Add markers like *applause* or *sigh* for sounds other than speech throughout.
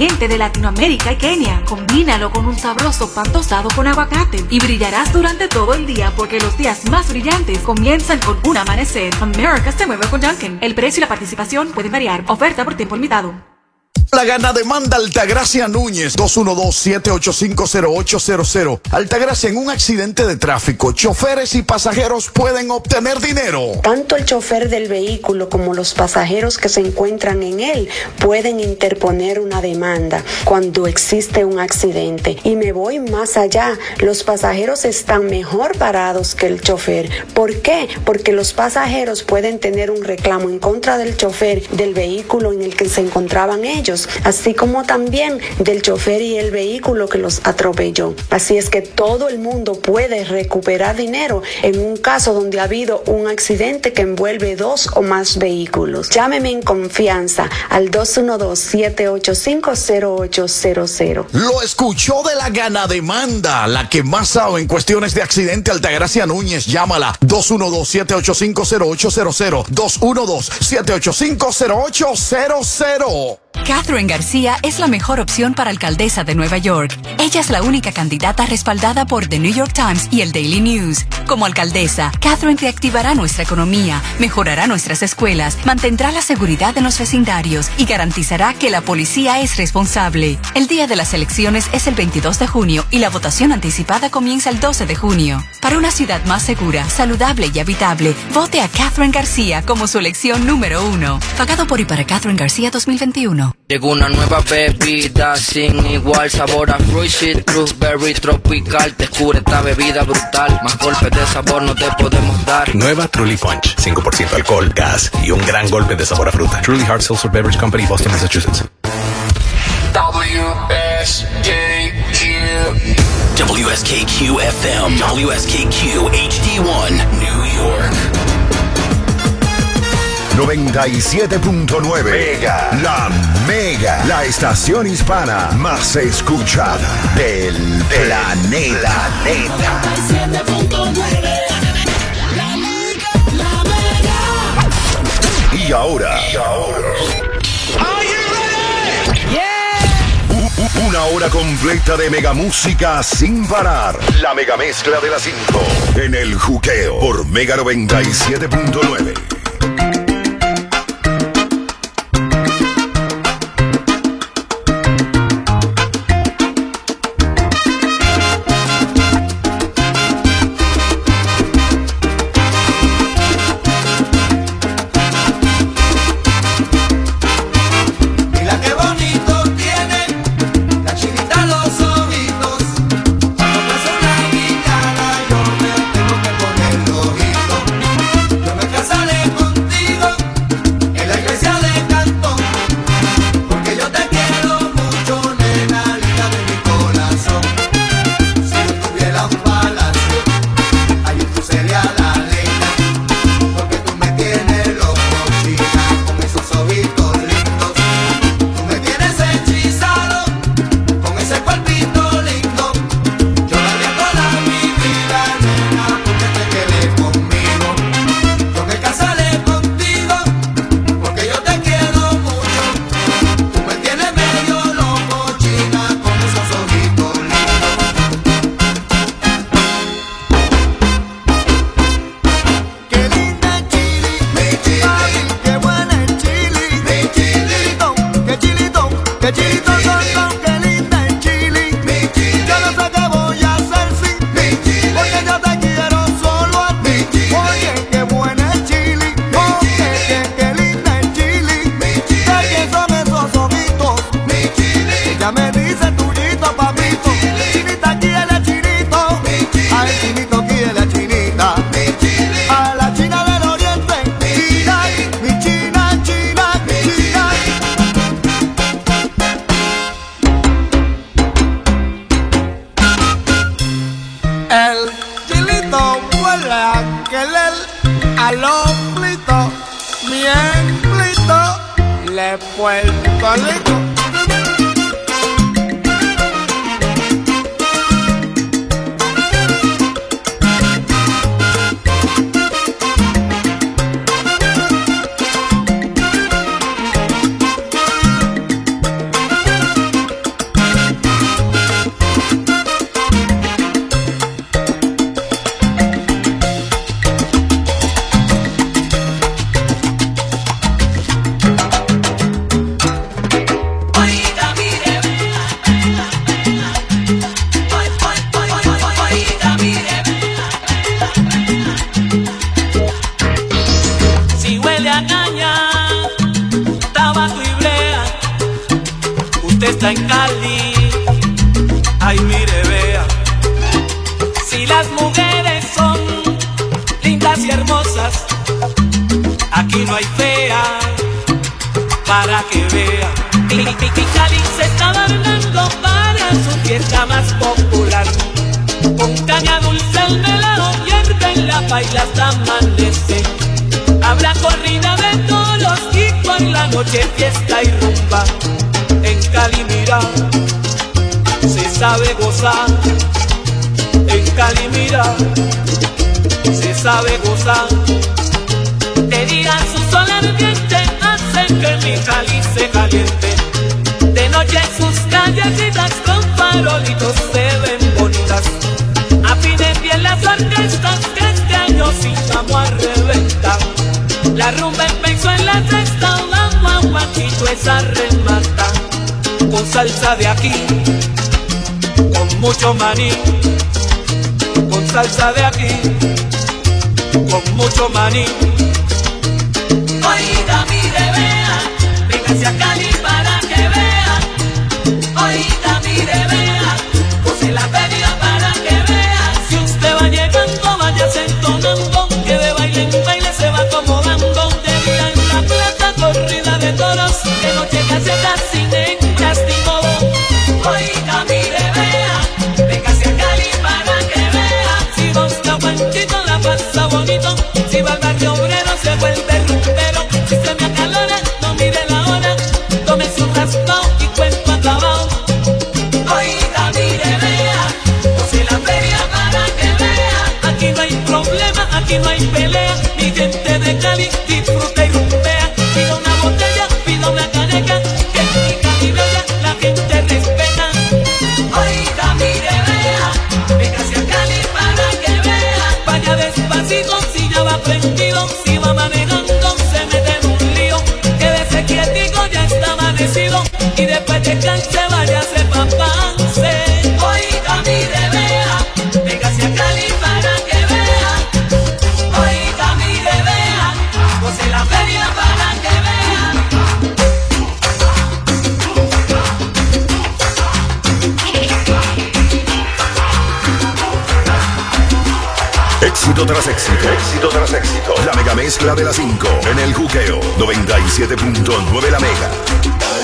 ingrediente de Latinoamérica y Kenia. Combínalo con un sabroso pan tostado con aguacate y brillarás durante todo el día porque los días más brillantes comienzan con un amanecer. America se mueve con Dunkin'. El precio y la participación pueden variar. Oferta por tiempo limitado. La gana demanda Altagracia Núñez 212-785-0800. Altagracia en un accidente de tráfico. Choferes y pasajeros pueden obtener dinero. Tanto el chofer del vehículo como los pasajeros que se encuentran en él pueden interponer una demanda cuando existe un accidente. Y me voy más allá. Los pasajeros están mejor parados que el chofer. ¿Por qué? Porque los pasajeros pueden tener un reclamo en contra del chofer del vehículo en el que se encontraban ellos así como también del chofer y el vehículo que los atropelló. Así es que todo el mundo puede recuperar dinero en un caso donde ha habido un accidente que envuelve dos o más vehículos. Llámeme en confianza al 212-785-0800. Lo escuchó de la gana demanda, la que más sabe en cuestiones de accidente, Altagracia Núñez. Llámala 212-785-0800. 212-785-0800. Catherine García es la mejor opción para alcaldesa de Nueva York. Ella es la única candidata respaldada por The New York Times y el Daily News. Como alcaldesa, Catherine reactivará nuestra economía, mejorará nuestras escuelas, mantendrá la seguridad en los vecindarios y garantizará que la policía es responsable. El día de las elecciones es el 22 de junio y la votación anticipada comienza el 12 de junio. Para una ciudad más segura, saludable y habitable, vote a Catherine García como su elección número uno. Pagado por y para Catherine García 2021. Llegó una nueva bebida sin igual sabor a fruit citrus berry tropical. Descubre esta bebida brutal. Más golpes de sabor no te podemos dar. Nueva Truly Punch, 5% alcohol, gas y un gran golpe de sabor a fruta. Truly Hard Seltzer Beverage Company, Boston, Massachusetts. WSKQ WSKQ FM WSKQ HD1 New York 97.9 Mega. La Mega. La estación hispana más escuchada del planeta. planeta. 97.9 La Mega. La Mega. Y ahora. Y ahora. Una hora completa de mega música sin parar. La mega mezcla de las 5 en el juqueo por Mega 97.9. para que vea. Cali se está bailando para su fiesta más popular. Con caña dulce el melado hierve en la baila hasta amanece. Habrá corrida de toros y por la noche fiesta y rumba. En Cali mira, se sabe gozar. En Cali mira, se sabe gozar. De día su sol ardiente hace que mi Cali se caliente. De noche sus callecitas con farolitos se ven bonitas. Afinen bien las orquestas que este año sí vamos a reventar. La rumba empezó en la sexta, vamos a Juanchito esa remata. Con salsa de aquí, con mucho maní. Con salsa de aquí, con mucho maní. Véngase a tras éxito. Éxito tras éxito. La mega mezcla de las 5 en el juqueo. 97.9 la mega.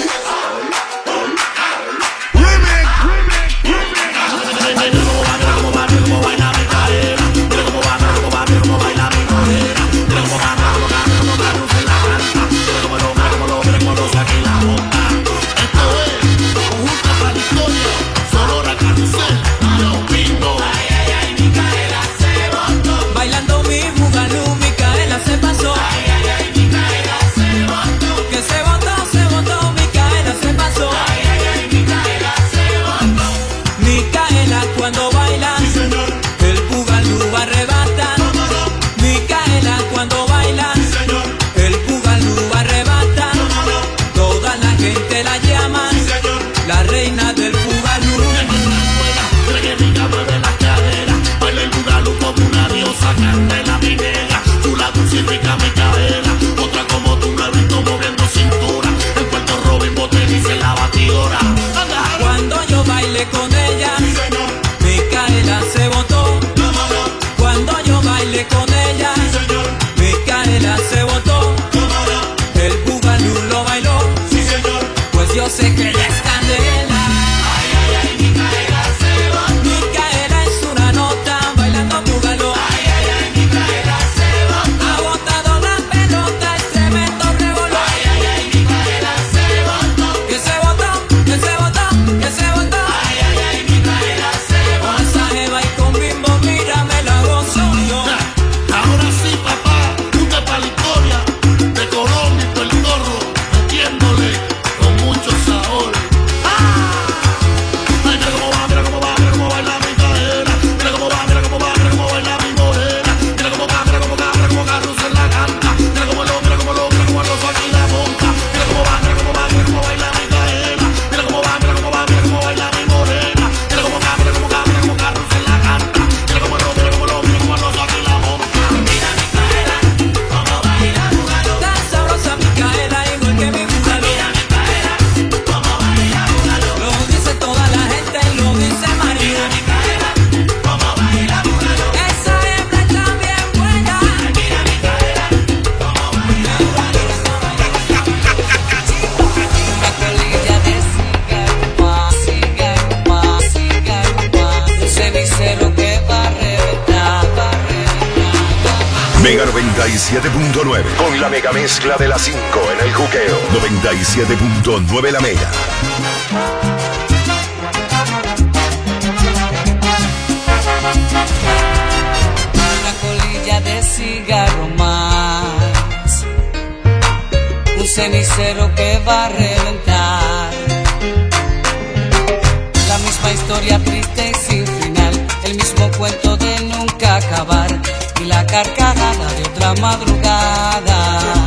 mueve la mega. Una colilla de cigarro más. Un cenicero que va a reventar. La misma historia triste y sin final. El mismo cuento de nunca acabar. Y la carcajada de otra madrugada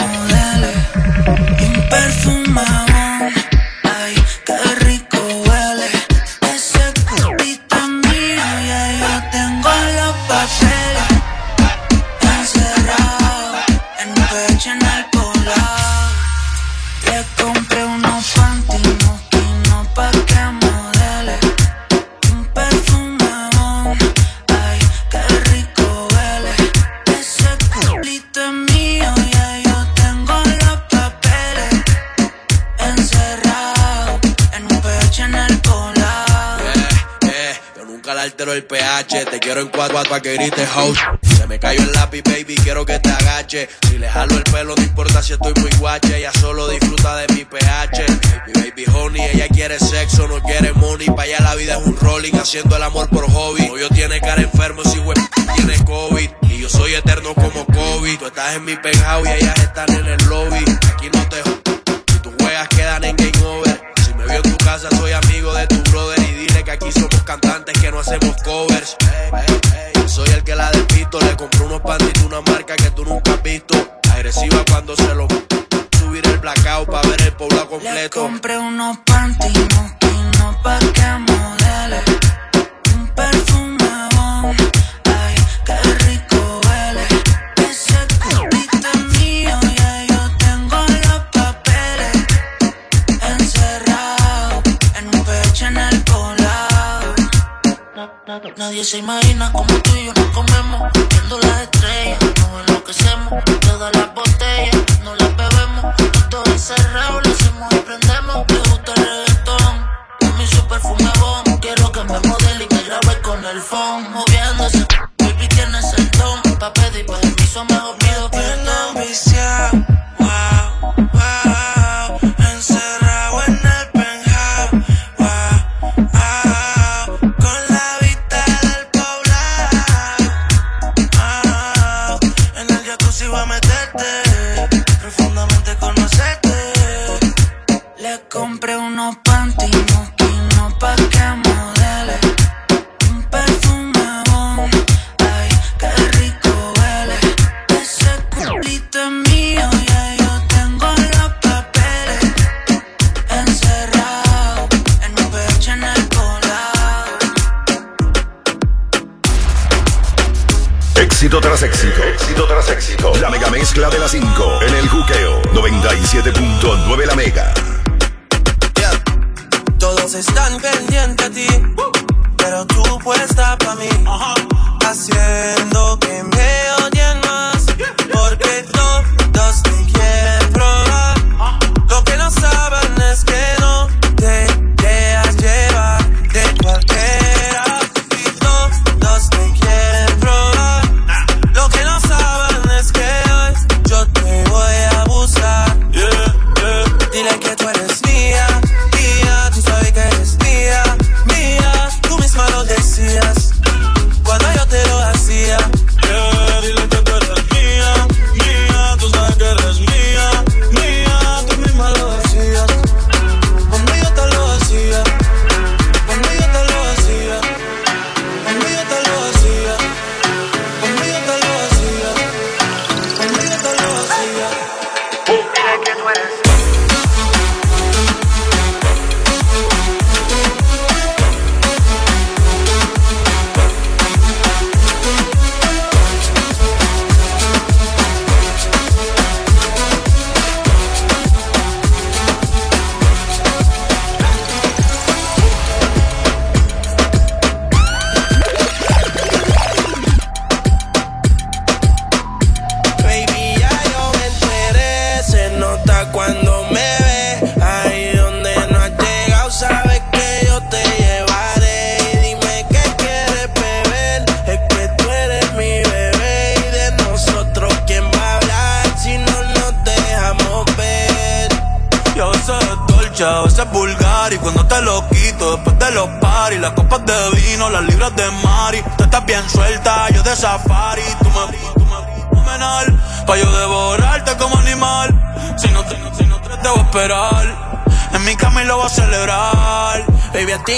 Te quiero en cuatro pa' que grites house. Se me cayó el lápiz, baby, quiero que te agache. Si le jalo el pelo, no importa si estoy muy guache. Ella solo disfruta de mi pH. Mi baby honey, ella quiere sexo, no quiere money. Pa' allá la vida es un rolling, haciendo el amor por hobby. No, yo tiene cara enfermo, si we tiene COVID. Y yo soy eterno como COVID. Tú estás en mi penthouse y ellas están en el lobby. Aquí no te Si tus juegas quedan en game over. Si me vio en tu casa, soy amigo de marca que tú nunca has visto. Agresiva cuando se lo subir el blackout para ver el pueblo completo. Le compré unos panty, no pa' que Nadie se imagina como tú y yo nos comemos. Viendo las estrellas, nos enloquecemos. Todas las botellas, no las bebemos. Todo encerrado.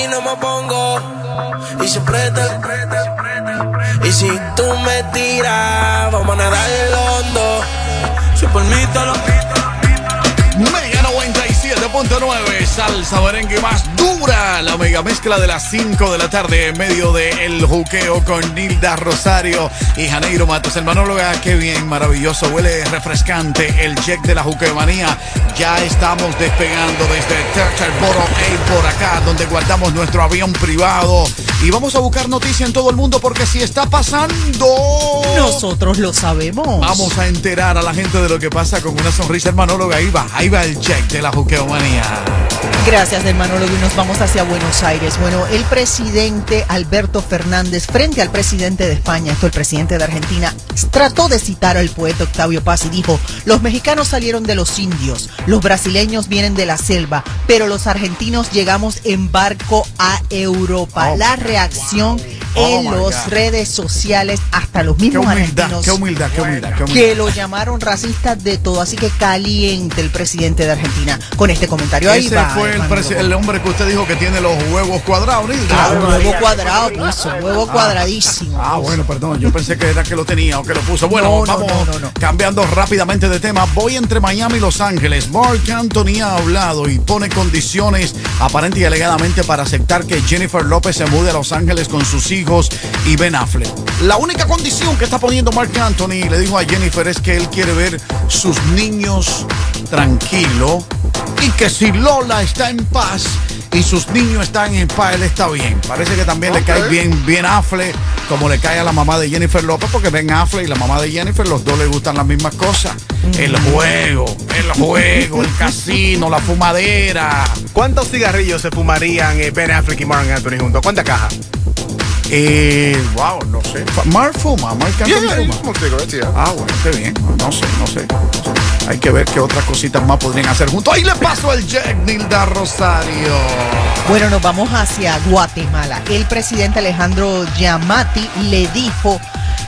No me pongo y siempre te Y si tú me tiras, vamos a nadar el hondo. Si por mí te Mega 97.9, salsa merengue más. La mega mezcla de las 5 de la tarde en medio de El Juqueo con Nilda Rosario y Janeiro Matos. El manóloga, qué bien, maravilloso. Huele refrescante el check de la Juqueomanía. Ya estamos despegando desde Turtle Borough por acá, donde guardamos nuestro avión privado. Y vamos a buscar noticia en todo el mundo porque si está pasando. Nosotros lo sabemos. Vamos a enterar a la gente de lo que pasa con una sonrisa hermanóloga. Ahí va, ahí va el check de la juqueomanía. Gracias, hermanólogo. Y nos vamos hacia Buenos Aires. Bueno, el presidente Alberto Fernández, frente al presidente de España, esto el presidente de Argentina, trató de citar al poeta Octavio Paz y dijo: Los mexicanos salieron de los indios, los brasileños vienen de la selva, pero los argentinos llegamos en barco a Europa. Oh, la reacción en my los God. redes sociales, hasta los Qué mismos humildad, argentinos qué humildad, qué humildad, qué humildad. que lo llamaron racista de todo. Así que caliente el presidente de Argentina con este comentario. Ahí Ese va, fue el, hombre que usted dijo que tiene los huevos cuadrados, Nilda. Ah, un huevo cuadrado puso, huevo cuadradísimo. Ah, bueno, perdón, yo pensé que era que lo tenía o que lo puso. Bueno, No, no, vamos no, no, no. cambiando rápidamente de tema. Voy entre Miami y Los Ángeles. Mark Anthony ha hablado y pone condiciones aparente y alegadamente para aceptar que Jennifer López se mude a Los Ángeles con sus hijos y Ben Affleck. La única condición que está poniendo Mark Anthony, le dijo a Jennifer, es que él quiere ver sus niños tranquilo y que si Lola está en paz y sus niños están en paz, él está bien. Parece que también le cae bien, bien Affleck, como le cae a la mamá de Jennifer López, porque Ben Affleck y la mamá de Jennifer, los dos les gustan las mismas cosas. El juego, el juego, el casino, la fumadera. ¿Cuántos cigarrillos se fumarían eh, Ben Affleck y Mark Anthony juntos? ¿Cuántas cajas? Eh, wow, no sé. Mark fuma, Mark Anthony Yeah, fuma. yeah. Ah, bueno, qué bien. No sé, no sé. Hay que ver qué otras cositas más podrían hacer juntos. Ahí le paso el Jack Nilda Rosario. Bueno, nos vamos hacia Guatemala. El presidente Alejandro Yamati le dijo,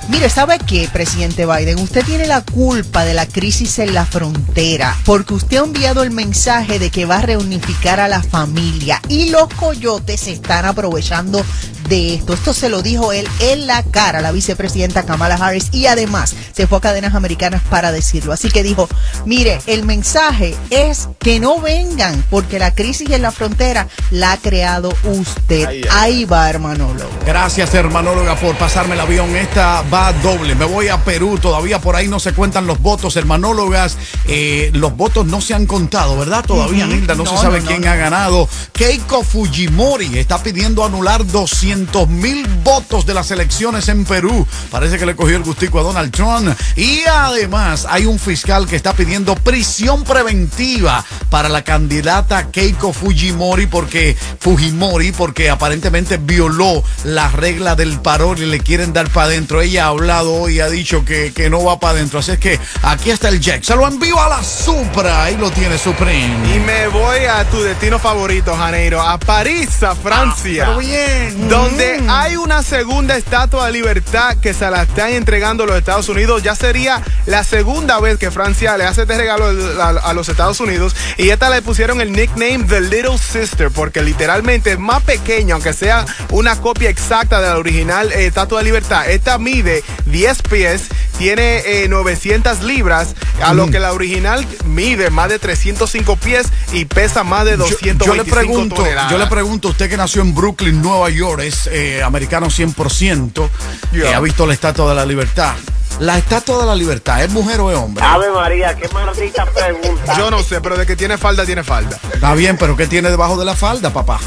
mire, ¿sabe qué, presidente Biden? Usted tiene la culpa de la crisis en la frontera porque usted ha enviado el mensaje de que va a reunificar a la familia y los coyotes se están aprovechando de esto. Esto se lo dijo él en la cara la vicepresidenta Kamala Harris y además se fue a cadenas americanas para decirlo. Así que dijo, mire, el mensaje es que no vengan porque la crisis en la frontera la ha creado usted. Ahí va, hermanólogo. Gracias, hermanóloga, por pasarme el avión. Esta va doble. Me voy a Perú. Todavía por ahí no se cuentan los votos, hermanólogas. Eh, los votos no se han contado, ¿verdad? Todavía. Nilda, no, No, se sabe no, quién no. ha ganado. Keiko Fujimori está pidiendo anular 200 mil votos de las elecciones en Perú. Parece que le cogió el gustico a Donald Trump. Y además, hay un fiscal que está pidiendo prisión preventiva para la candidata Keiko Fujimori porque Fujimori porque aparentemente violó la regla del parol y le quieren dar para adentro. Ella ha hablado hoy y ha dicho que, que no va para adentro. Así es que aquí está el Jack. Se lo envío a la Supra. Ahí lo tiene Supreme. Y me voy a tu destino favorito, Janeiro, a París, a Francia. pero bien. Donde Mm. hay una segunda estatua de libertad que se la están entregando los Estados Unidos. Ya sería la segunda vez que Francia le hace este regalo a, a los Estados Unidos. Y esta le pusieron el nickname The Little Sister, porque literalmente es más pequeño, aunque sea una copia exacta de la original eh, estatua de libertad. Esta mide 10 pies, tiene eh, 900 libras, a lo Mm. que la original mide más de 305 pies y pesa más de Yo- 225 yo, le pregunto, toneladas. yo le pregunto, usted que nació en Brooklyn, Nueva York, es eh, americano 100%, que ha visto la Estatua de la Libertad. ¿La Estatua de la Libertad es mujer o es hombre? Ave María, qué maldita pregunta. Yo no sé, pero de que tiene falda, tiene falda. Está bien, pero ¿qué tiene debajo de la falda, papá?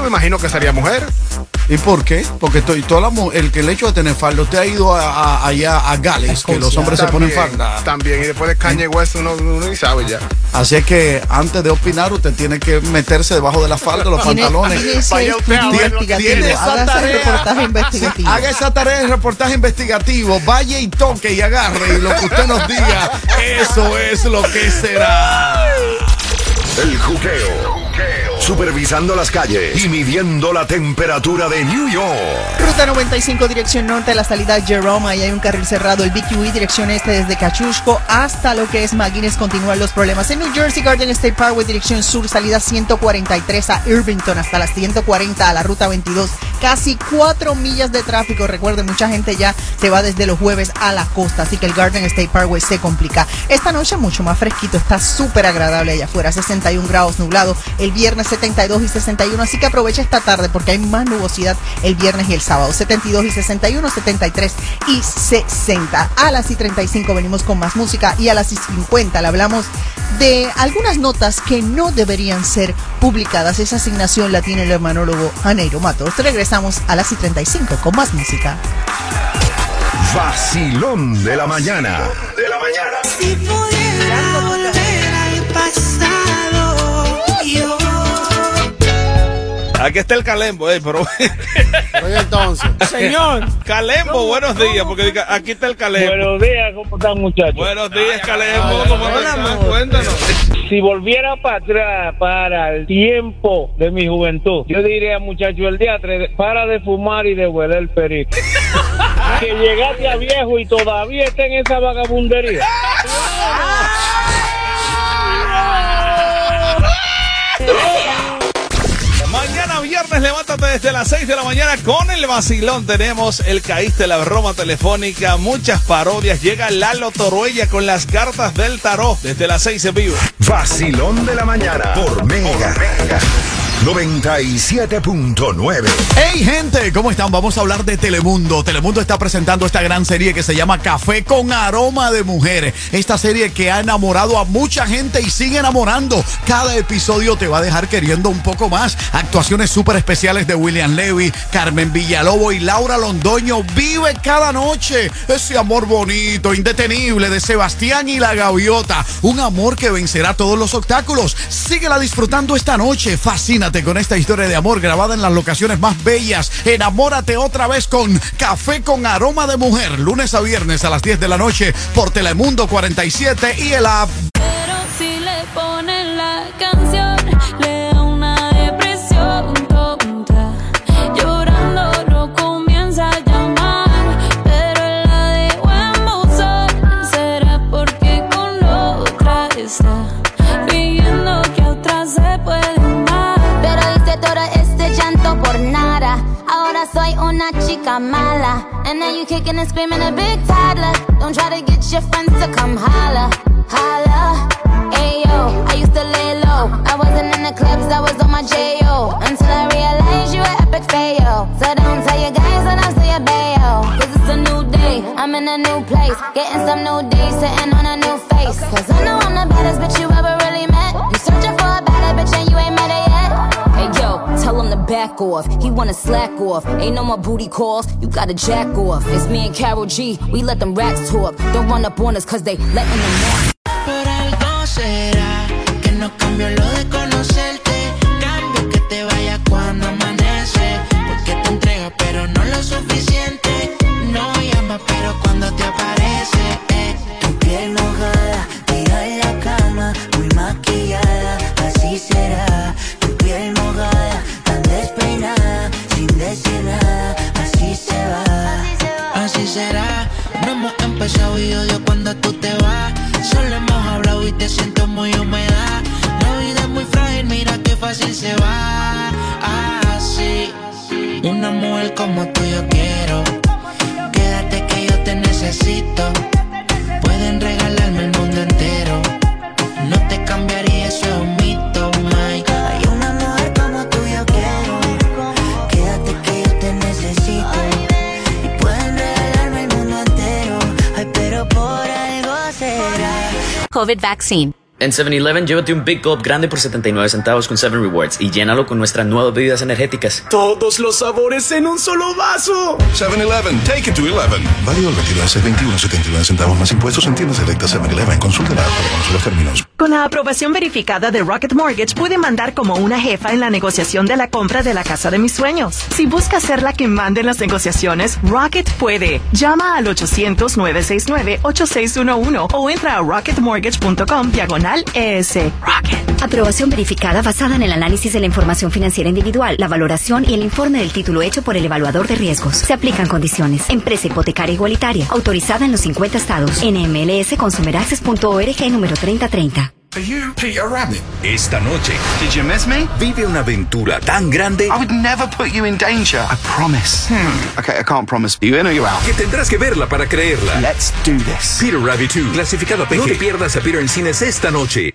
Me imagino que sería mujer. ¿Y por qué? Porque estoy, toda la, el que el hecho de tener falda, usted ha ido a, a- allá a Gales, que los hombres se ponen falda. También, y después de Kanye West uno, uno ni sabe ya. Así es que antes de opinar, usted tiene que meterse debajo de la falda, los pantalones. Vaya usted a ver lo que investigativo, Tiene esa haga ese tarea. reportaje *laughs* investigativo. Haga esa tarea de reportaje investigativo. Vaya y toque y agarre y lo que usted nos diga, eso es lo que será. El juqueo. Supervisando las calles y midiendo la temperatura de New York. Ruta 95, dirección norte, la salida Jerome. Ahí hay un carril cerrado. El BQE, dirección este, desde Cachushco hasta lo que es McGuinness. Continúan los problemas. En New Jersey, Garden State Parkway, dirección sur, salida 143 a Irvington hasta las 140 a la ruta 22. Casi 4 millas de tráfico. Recuerden, mucha gente ya se va desde los jueves a la costa. Así que el Garden State Parkway se complica. Esta noche mucho más fresquito. Está súper agradable allá afuera. 61 grados nublado. El viernes 72 y 61. Así que aprovecha esta tarde porque hay más nubosidad el viernes y el sábado. 72 y 61, 73 y 60. A las y 35 venimos con más música y a las y 50 le hablamos de algunas notas que no deberían ser publicadas. Esa asignación la tiene el hermanólogo Janeiro Matos. Regresamos a las y 35 con más música. Vacilón de la mañana. De la mañana. Aquí está el Calembo, eh, pero. *laughs* Oye, entonces. Señor. Calembo, buenos días, porque diga, aquí está el Calembo. Buenos días, ¿cómo están muchachos? Buenos días, Calembo, ¿cómo estás? Cuéntanos. Si volviera para atrás, para el tiempo de mi juventud, yo diría, muchacho, el día 3, para de fumar y de hueler el perito. *laughs* que llegaste a viejo y todavía está en esa vagabundería. *laughs* Viernes, levántate desde las 6 de la mañana con el vacilón. Tenemos el Caíste, la broma telefónica, muchas parodias. Llega Lalo Toruella con las cartas del tarot desde las 6 en vivo. Vacilón de la mañana por Mega. 97.9. Hey gente, ¿cómo están? Vamos a hablar de Telemundo. Telemundo está presentando esta gran serie que se llama Café con aroma de mujer. Esta serie que ha enamorado a mucha gente y sigue enamorando. Cada episodio te va a dejar queriendo un poco más. Actuaciones súper especiales de William Levy, Carmen Villalobo y Laura Londoño. Vive cada noche ese amor bonito, indetenible de Sebastián y la Gaviota. Un amor que vencerá todos los obstáculos. Síguela disfrutando esta noche. Fascínate con esta historia de amor grabada en las locaciones más bellas. Enamórate otra vez con Café con aroma de mujer. Lunes a viernes a las 10 de la noche por Telemundo 47 y el app. Una chica mala. And now you kicking and screaming a big toddler. Don't try to get your friends to come holla. Holla. Ayo, I used to lay low. I wasn't in the clubs, I was on my J.O. Until I realized you were epic fail. So don't tell your guys when I say a bail. Cause it's a new day, I'm in a new place. Getting some new days, sitting on a new face. Cause I know I'm the baddest bitch you ever really back off. He wanna slack off. Ain't no more booty calls. You gotta jack off. It's me and Carol G. We let them racks talk. Don't run up on us cause they letting them que no cuando amanece. Porque te pero no lo suficiente. COVID vaccine. En 7-Eleven, llévate un Big Gulp grande por 79 centavos con 7 Rewards y llénalo con nuestras nuevas bebidas energéticas. Todos los sabores en un solo vaso. 7-Eleven, take it to 11. Válido el 22 21 79 centavos más impuestos en tiendas selectas 7-Eleven. Consulta la app para conocer los términos. Con la aprobación verificada de Rocket Mortgage pude mandar como una jefa en la negociación de la compra de la casa de mis sueños. Si busca ser la que mande en las negociaciones, Rocket puede. Llama al 800-969-8611 o entra a rocketmortgage.com diagonal Nacional ES. Aprobación verificada basada en el análisis de la información financiera individual, la valoración y el informe del título hecho por el evaluador de riesgos. Se aplican condiciones. Empresa hipotecaria igualitaria, autorizada en los 50 estados. NMLS consumeraccess.org número 3030. Are you Peter Rabbit? Esta noche. Did you miss me? Vive una aventura tan grande. I would never put you in danger. I promise. Hmm. Okay, I can't promise. You in or you out? Que tendrás que verla para creerla. Let's do this. Peter Rabbit 2, clasificado PG. No te pierdas a Peter en cines esta noche.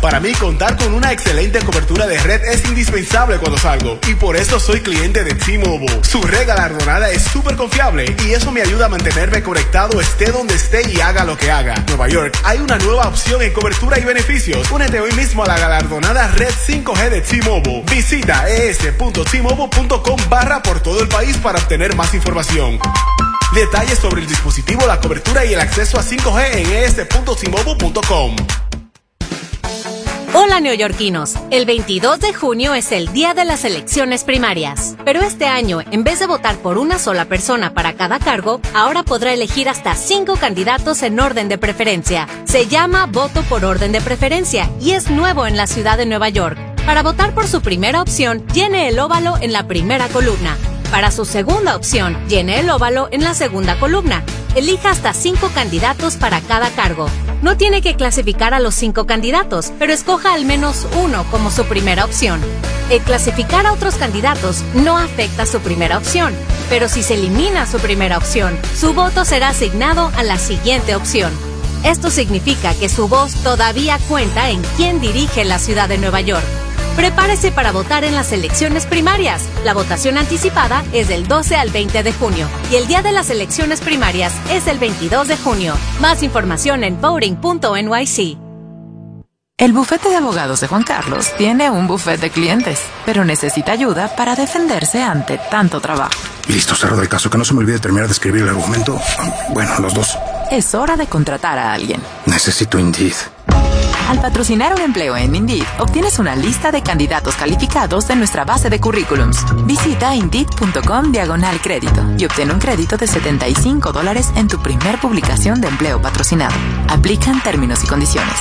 Para mí, contar con una excelente cobertura de red es indispensable cuando salgo. Y por eso soy cliente de T-Mobile. Su red galardonada es súper confiable y eso me ayuda a mantenerme conectado esté donde esté y haga lo que haga. Nueva York, hay una nueva opción en cobertura y beneficios. Únete hoy mismo a la galardonada red 5G de T-Mobile. Visita es.tmobile.com barra por todo el país para obtener más información. Detalles sobre el dispositivo, la cobertura y el acceso a 5G en es.tmobile.com. Hola neoyorquinos, el 22 de junio es el día de las elecciones primarias, pero este año, en vez de votar por una sola persona para cada cargo, ahora podrá elegir hasta cinco candidatos en orden de preferencia. Se llama voto por orden de preferencia y es nuevo en la ciudad de Nueva York. Para votar por su primera opción, llene el óvalo en la primera columna. Para su segunda opción, llene el óvalo en la segunda columna. Elija hasta cinco candidatos para cada cargo. No tiene que clasificar a los cinco candidatos, pero escoja al menos uno como su primera opción. El clasificar a otros candidatos no afecta su primera opción, pero si se elimina su primera opción, su voto será asignado a la siguiente opción. Esto significa que su voz todavía cuenta en quién dirige la ciudad de Nueva York. Prepárese para votar en las elecciones primarias. La votación anticipada es del 12 al 20 de junio y el día de las elecciones primarias es el 22 de junio. Más información en voting.nyc. El bufete de abogados de Juan Carlos tiene un bufete de clientes, pero necesita ayuda para defenderse ante tanto trabajo. Listo, cerro del caso. Que no se me olvide terminar de escribir el argumento. Bueno, los dos. Es hora de contratar a alguien. Necesito Indeed. Al patrocinar un empleo en Indeed, obtienes una lista de candidatos calificados de nuestra base de currículums. Visita Indeed.com diagonal crédito y obtén un crédito de 75 dólares en tu primer publicación de empleo patrocinado. Aplican términos y condiciones.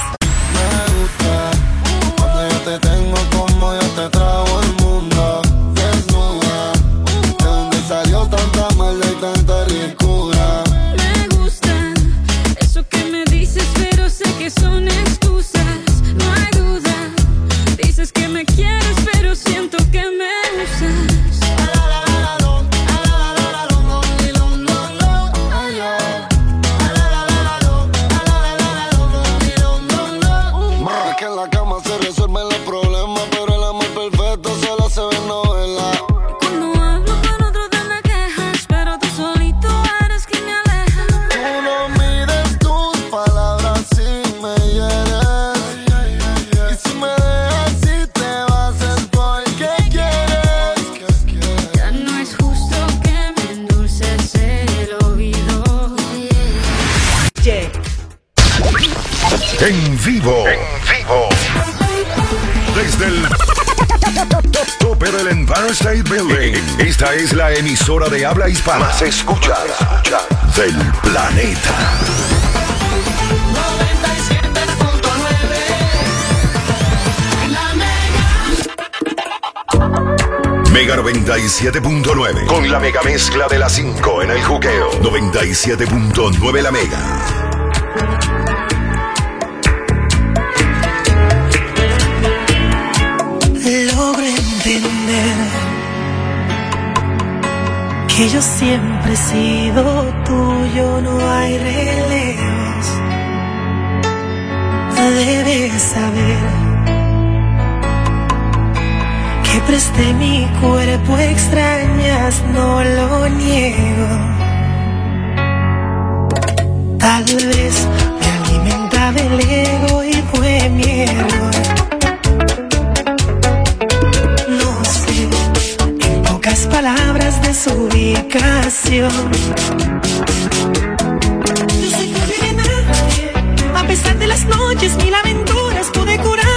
Es la emisora de habla hispana. Más escuchada del planeta. 97.9 La Mega. Mega 97.9. Con la mega mezcla de las 5 en el juqueo. 97.9 la mega. que yo siempre he sido tuyo, no hay relevos. Debes saber que presté mi cuerpo, extrañas, no lo niego. Tal vez me alimentaba el ego y fue mi error. las palabras de su ubicación. A pesar de las noches, mil aventuras pude curar.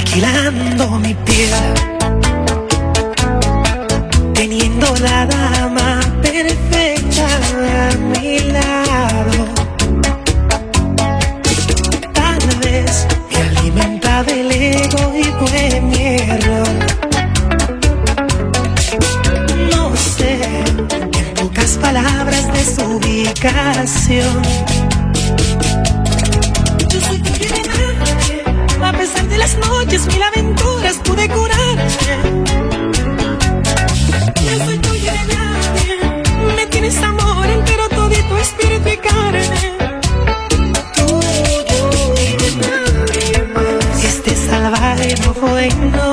alquilando mi piel, teniendo la dama perfecta a mi lado. Tal vez me alimenta del ego y fue mi error. No sé, en pocas palabras, desubicación pesar de las noches, mil aventuras pude curarte. No soy tuya de nadie, me tienes amor entero, todito, espíritu y carne. Tú, yo y nadie más. Este salvaje no fue no.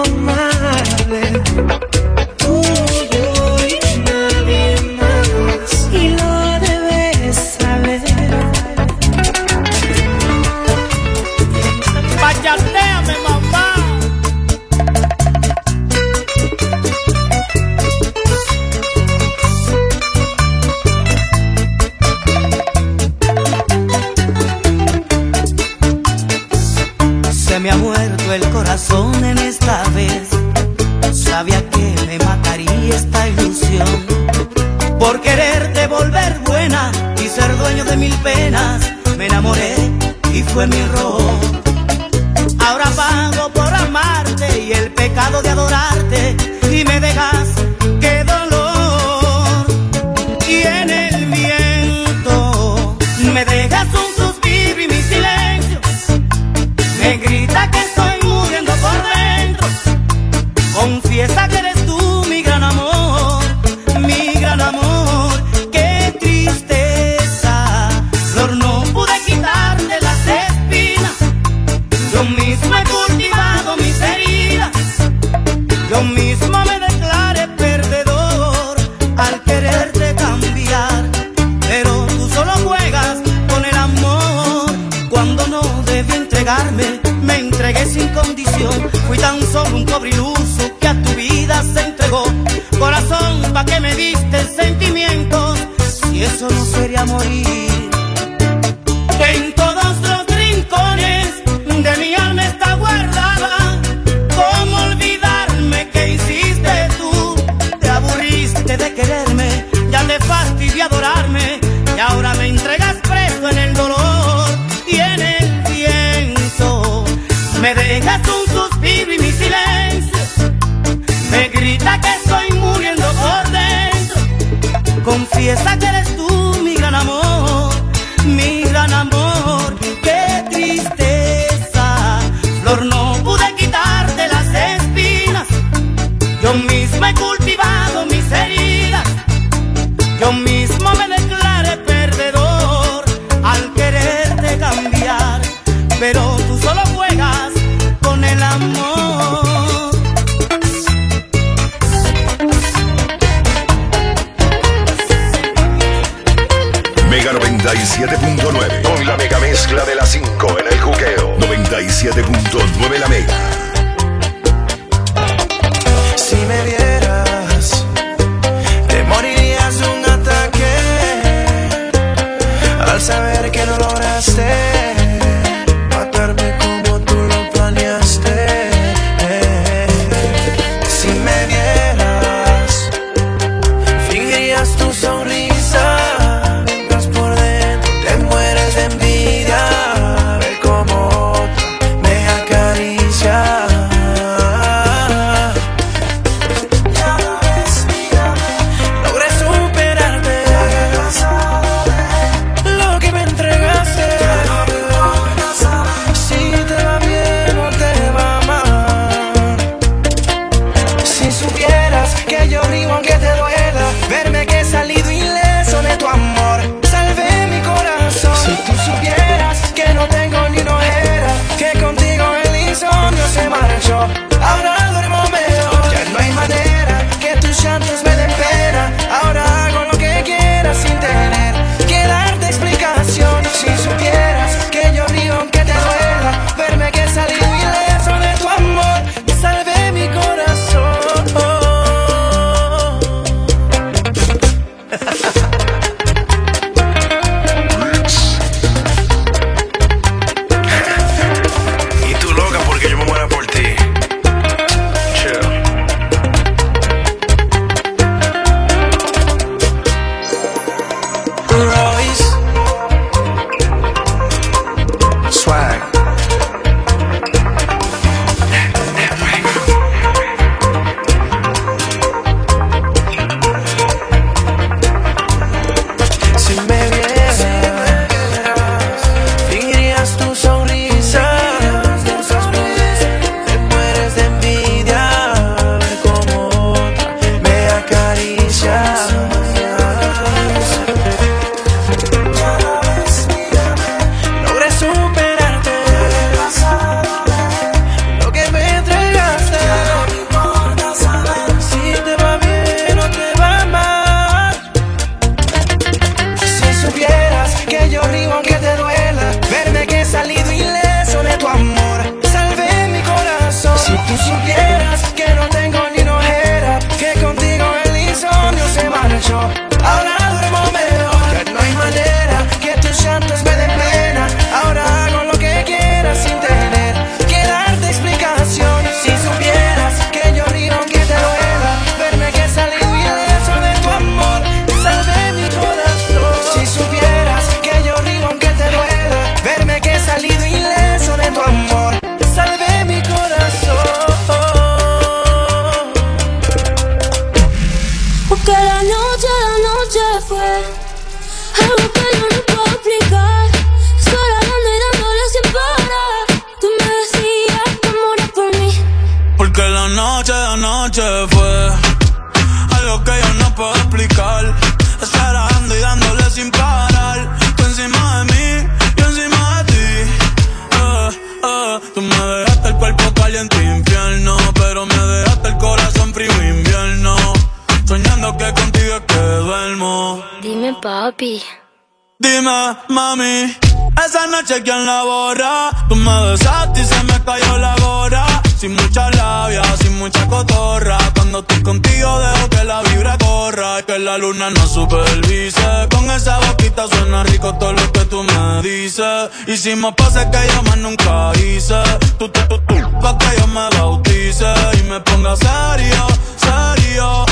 Quién la borra. Tú me besaste y se me cayó la gorra. Sin mucha labia, sin mucha cotorra. Cuando estoy contigo dejo que la vibra corra. Y que la luna no supervise. Con esa boquita suena rico todo lo que tú me dices. Hicimos pases que yo más nunca hice. Tú, tú, tú, tú, pa' que yo me bautice. Y me ponga serio, serio.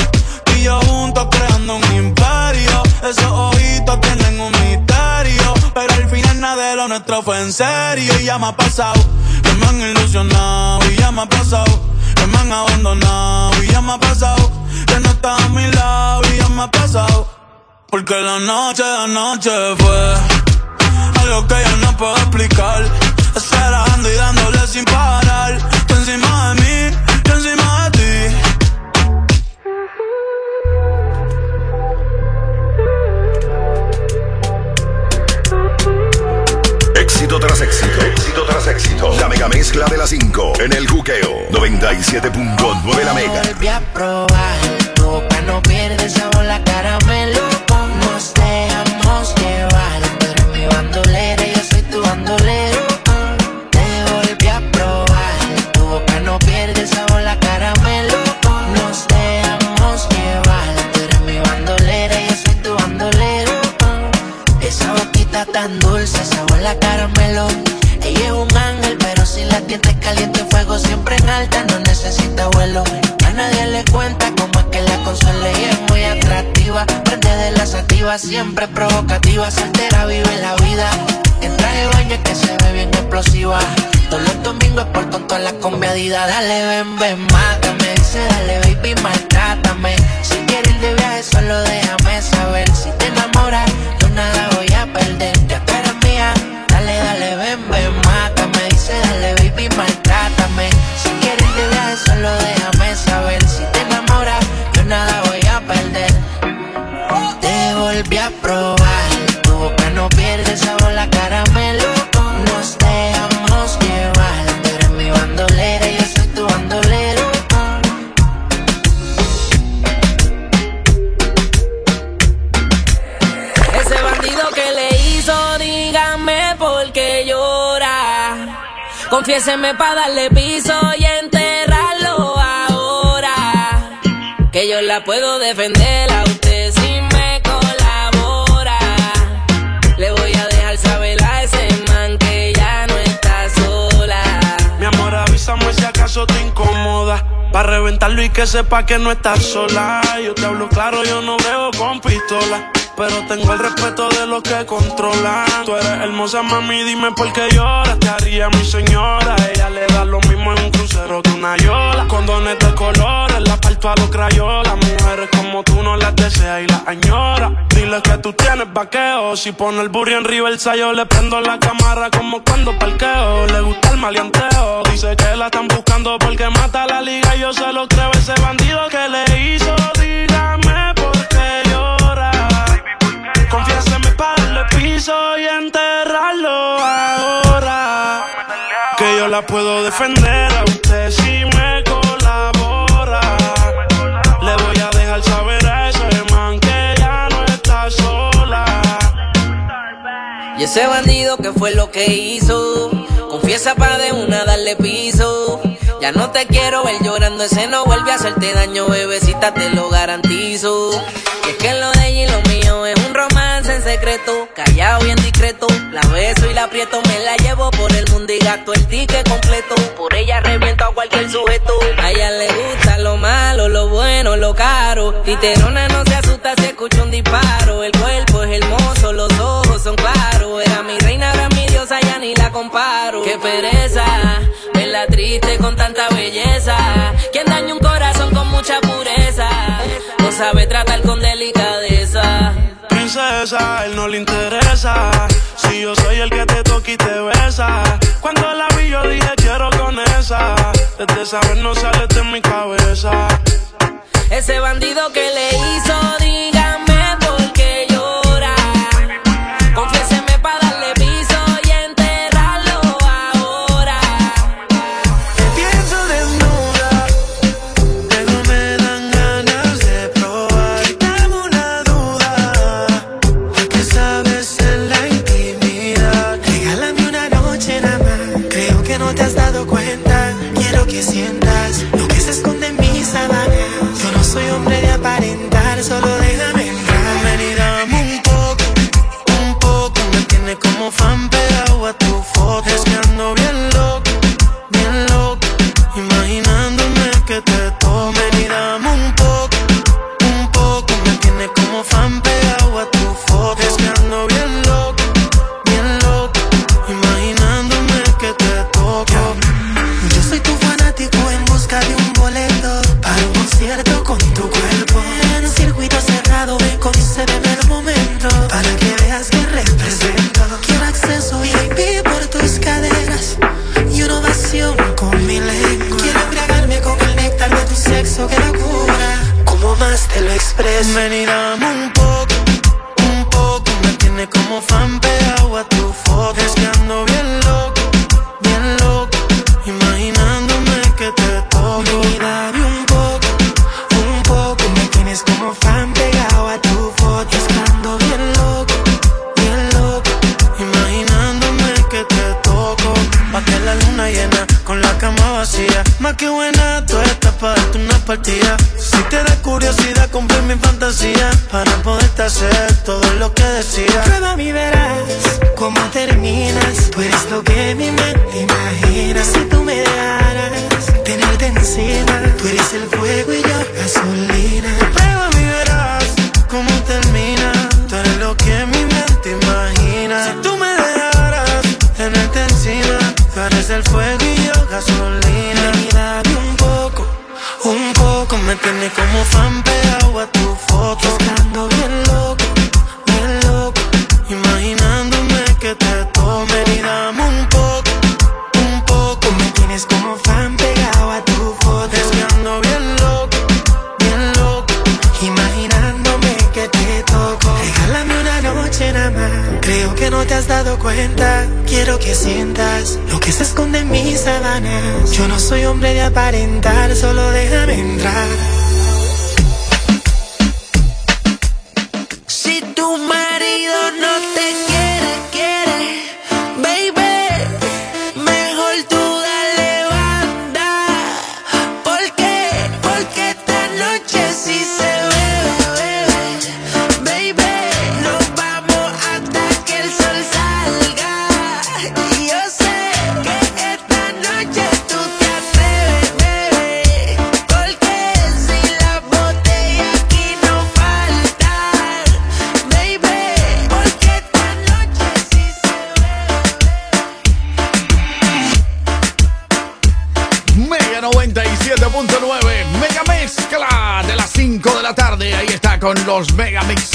Y yo juntos creando un imperio. Esos ojitos tienen un misterio. Pero al final nada de lo nuestro fue en serio. Y ya me ha pasado que me han ilusionado. Y ya me ha pasado que me han abandonado. Y ya me ha pasado que no estás a mi lado. Y ya me ha pasado. Porque la noche de anoche fue algo que yo no puedo explicar. Esperando y dándole sin parar. Tú encima de mí, yo encima de Éxito tras éxito. Éxito tras éxito. La mega mezcla de las 5 en el juqueo. 97.9 la mega. volví a probar. Tu no pierde sabor, tienes caliente, fuego siempre en alta, no necesita vuelo. A nadie le cuenta cómo es que la consuela y es muy atractiva. Prende de la sativa, siempre provocativa, soltera, vive la vida. Entra al baño es que se ve bien explosiva. Todos los domingos por tonto la comedida. Dale, ven, ven, mátame. Dice, dale, baby, maltrátame. Si quieres ir de viaje, solo déjame saber. Si te enamoras, yo nada voy a perder. Puedo defender a usted si me colabora. Le voy a dejar saber a ese man que ya no está sola. Mi amor, avísame si acaso te incomoda. Para reventarlo y que sepa que no estás sola. Yo te hablo claro, yo no veo con pistola. Pero tengo el respeto de los que controlan. Tú eres hermosa, mami, dime por qué lloras. Te haría mi señora. Ella le da lo mismo en un crucero que una yola. Condones de colores, la parto a los crayolas. Mujeres como tú no las deseas y las añora. Dile que tú tienes vaqueo. Si pone el burro en Riverside, yo le prendo la cámara como cuando parqueo. Le gusta el maleanteo. Dice que la están buscando porque mata la liga. Y yo se lo creo, ese bandido que le hizo. Dígame por piso enterrarlo ahora. Que yo la puedo defender a usted si me colabora. Le voy a dejar saber a ese man que ya no está sola. Y ese bandido que fue lo que hizo. Confiesa pa' de una darle piso. Ya no te quiero ver llorando, ese no vuelve a hacerte daño, bebecita, te lo garantizo. aprieto, me la llevo por el mundo y gasto el ticket completo. Por ella reviento a cualquier sujeto. A ella le gusta lo malo, lo bueno, lo caro. Titerona no se asusta si escucha un disparo. El cuerpo es hermoso, los ojos son claros. Era mi reina, era mi diosa, ya ni la comparo. Qué pereza, verla triste con tanta belleza. Quien daña un corazón con mucha pureza, no sabe tratar con delicadeza princesa, él no le interesa. Si yo soy el que te toca y te besa. Cuando la vi yo dije quiero con esa. Desde esa vez no sale de mi cabeza. Ese bandido que le hizo, diga express. Ven y dame un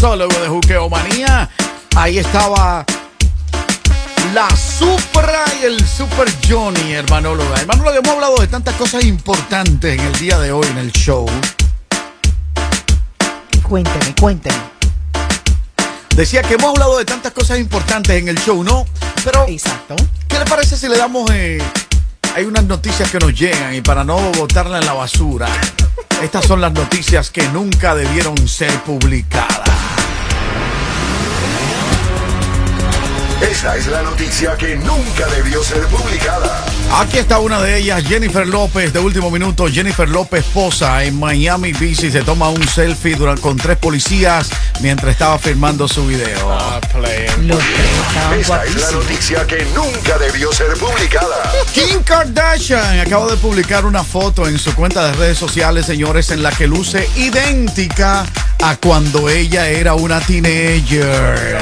luego de Juqueo Manía. Ahí estaba la Supra y el Super Johnny, hermano. hermanóloga. Hermanóloga, hemos hablado de tantas cosas importantes en el día de hoy en el show. Cuénteme, cuénteme. Decía que hemos hablado de tantas cosas importantes en el show, ¿no? Pero, Exacto. ¿qué le parece si le damos... Eh, hay unas noticias que nos llegan y para no botarla en la basura, estas son las noticias que nunca debieron ser publicadas. Esta es la noticia que nunca debió ser publicada. Aquí está una de ellas, Jennifer López, de último minuto. Jennifer López posa en Miami Beach se toma un selfie con tres policías mientras estaba filmando su video. Los tres Esta es la noticia que nunca debió ser publicada. Kim Kardashian acaba de publicar una foto en su cuenta de redes sociales, señores, en la que luce idéntica a cuando ella era una teenager.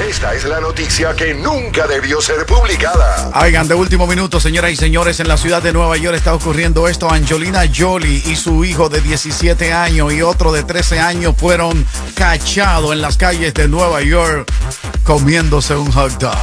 Esta es la noticia que nunca debió ser publicada. Oigan, de último minuto, señoras y señores, en la ciudad de Nueva York está ocurriendo esto. Angelina Jolie y su hijo de 17 años y otro de 13 años fueron cachados en las calles de Nueva York comiéndose un hot dog.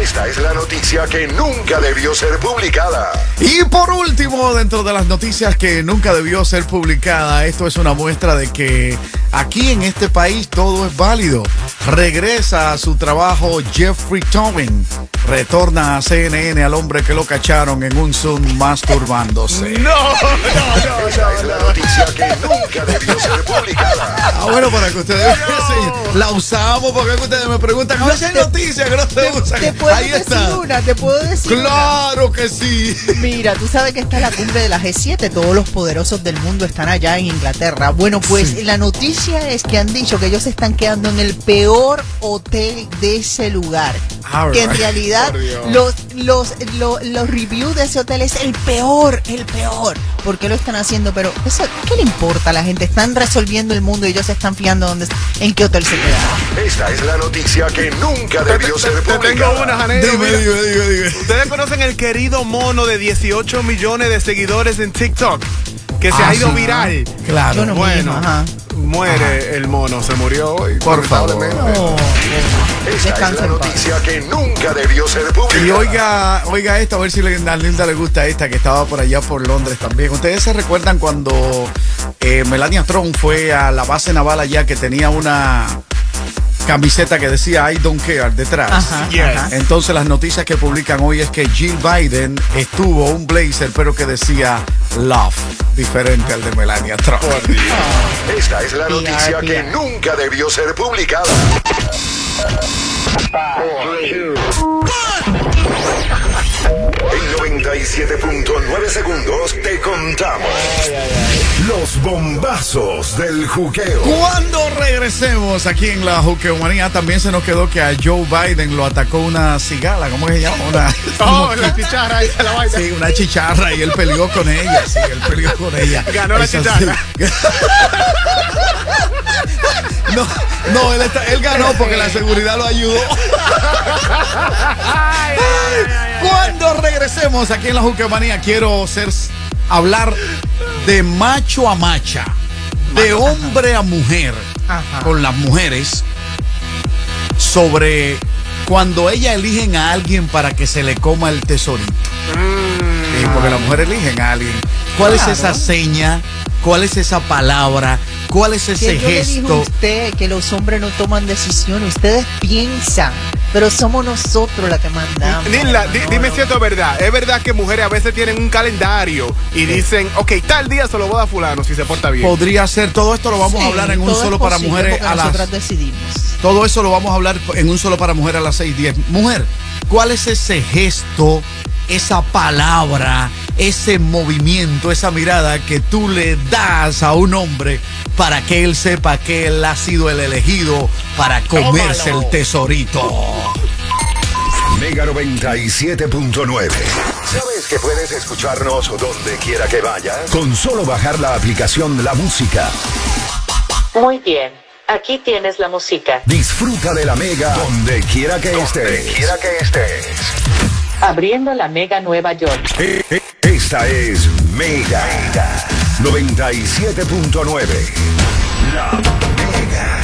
Esta es la noticia que nunca debió ser publicada. Y por último, dentro de las noticias que nunca debió ser publicada, esto es una muestra de que aquí en este país todo es válido. Regresa a su trabajo Jeffrey Tobin. Retorna a CNN al hombre que lo cacharon en un Zoom masturbándose. No, no, Esta es la noticia que nunca debió ser publicada. Ah, bueno, para que ustedes vean, la usamos porque que ustedes me preguntan, veces hay noticias que no se usan. Te puedo Ahí decir está. una, te puedo decir una. Claro que sí. Mira, tú sabes que está la cumbre de la G7, todos los poderosos del mundo están allá en Inglaterra. Bueno, pues la noticia es que han dicho que ellos se están quedando en el peor hotel de ese lugar. All que en right. realidad Por Dios. los, los, los, los reviews de ese hotel es el peor, el peor. ¿Por qué lo están haciendo? Pero eso, ¿qué le importa a la gente? Están resolviendo el mundo y ellos se están fiando dónde, en qué hotel se quedaron. Esta es la noticia que nunca debió ser Te publicada. tengo una, Janeiro. Dime, dime, dime, dime. Ustedes conocen el querido mono de 18 millones de seguidores en TikTok que se Ah, ha ido sí. viral. Claro. No bueno, mismo, ajá. muere el mono, se murió hoy. Por favor. Esta es la noticia que nunca debió ser publicada. Y oiga, oiga esta, a ver si le- a Linda le gusta esta, que estaba por allá por Londres también. ¿Ustedes se recuerdan cuando eh, Melania Trump fue a la base naval allá que tenía una camiseta que decía I don't care detrás? Ajá, Yes. ajá. Entonces las noticias que publican hoy es que Jill Biden estuvo un blazer pero que decía love, diferente al de Melania Trump. *laughs* Esta es la PR, noticia que PR. nunca debió ser publicada. 97.9 segundos te contamos los bombazos del juqueo. Cuando regresemos aquí en la Juqueomanía, también se nos quedó que a Joe Biden lo atacó una cigala, ¿cómo se llama? Una, *laughs* Oh, la chicharra la vaina. Sí, una chicharra y él peleó con ella, sí, él peleó con ella. Ganó la chicharra. sí. *laughs* No, no, él, está- él ganó porque la seguridad lo ayudó. Cuando regresemos aquí en la Juquemanía, quiero ser, hablar de macho a macha, de hombre a mujer, Ajá. con las mujeres, sobre cuando ellas eligen a alguien para que se le coma el tesorito. Sí, porque las mujeres eligen a alguien. ¿Cuál es esa seña? ¿Cuál es esa palabra? ¿Cuál es ese Que yo le digo a gesto? usted que los hombres no toman decisiones, ustedes piensan, pero somos nosotros las que mandamos. No, dime no. si esto es verdad. Es verdad que mujeres a veces tienen un calendario y dicen, ok, tal día se lo voy a fulano si se porta bien. Podría ser, todo esto lo vamos a hablar en un solo para mujeres a las nosotras decidimos. Todo eso lo vamos a hablar en un solo para mujer a las 6:10. Mujer, ¿cuál es ese gesto, esa palabra, ese movimiento, esa mirada que tú le das a un hombre para que él sepa que él ha sido el elegido para comerse Tómalo. el tesorito? Mega 97.9. ¿Sabes que puedes escucharnos donde quiera que vayas? Con solo bajar la aplicación La Música. Muy bien, aquí tienes la música. Disfruta de la Mega donde quiera que estés. quiera que estés. Abriendo la Mega Nueva York. Eh, eh, Esta es Mega 97.9. La Mega.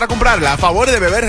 comprarla. A favor de beber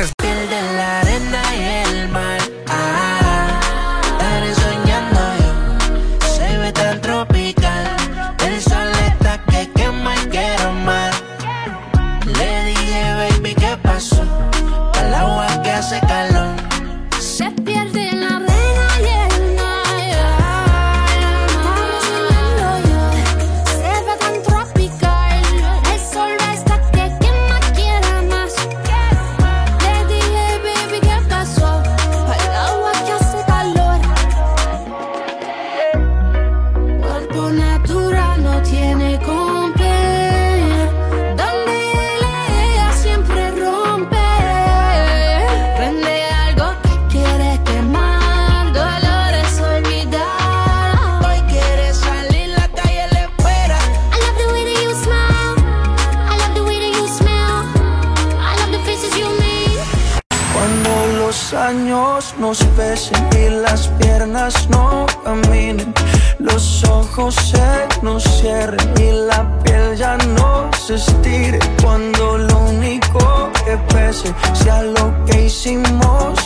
y la piel ya no se estire. Cuando lo único que pese sea lo que hicimos